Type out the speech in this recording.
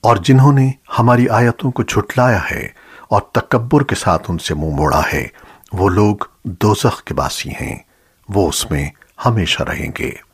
اور جنہوں نے ہماری آیتوں کو جھٹلایا ہے اور تکبر کے ساتھ ان سے منہ موڑا ہے، وہ لوگ دوزخ کے باسی ہیں، وہ اس میں ہمیشہ رہیں گے۔